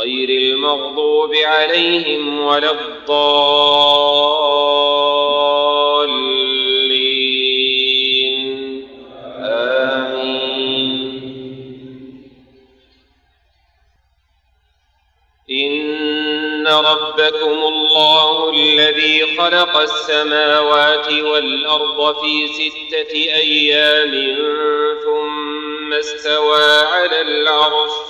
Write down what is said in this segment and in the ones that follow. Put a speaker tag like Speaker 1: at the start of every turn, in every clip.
Speaker 1: غير المغضوب عليهم ولا الضالين. آمين. إن ربكم الله الذي خلق السماوات والأرض في ستة أيام ثم استوى على العرش.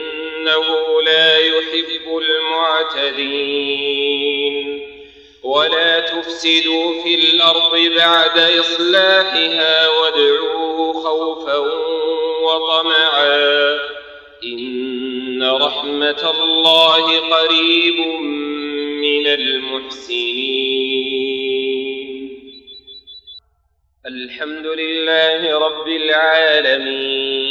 Speaker 1: إنه لا يحب المعتدين. ولا تفسدوا في الأرض بعد إصلاحها وادعوه خوفا وطمعا. إن رحمة الله قريب من المحسنين. الحمد لله رب العالمين.